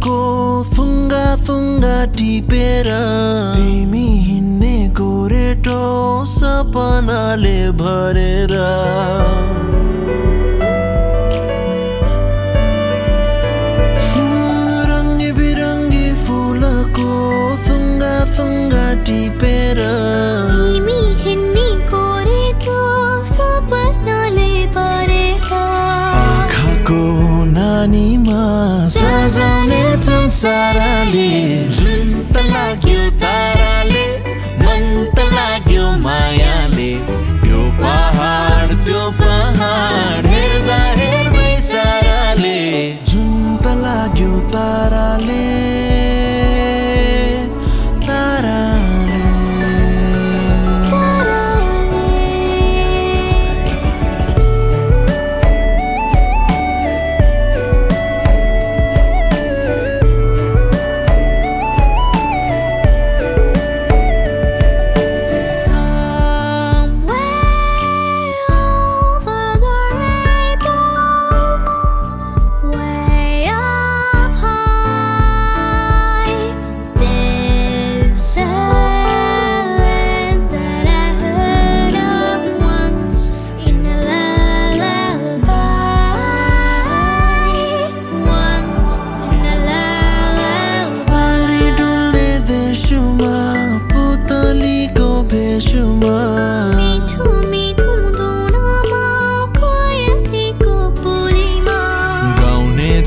को फुङ्गा फुङ्गा टिपेर तिमी हिँड्ने गोरेटो सपनाले भरेर बिरङ्गी फुलको सपनाले नानी passar ali.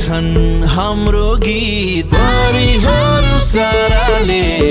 छन् हाम्रो गीत। परिहार साराले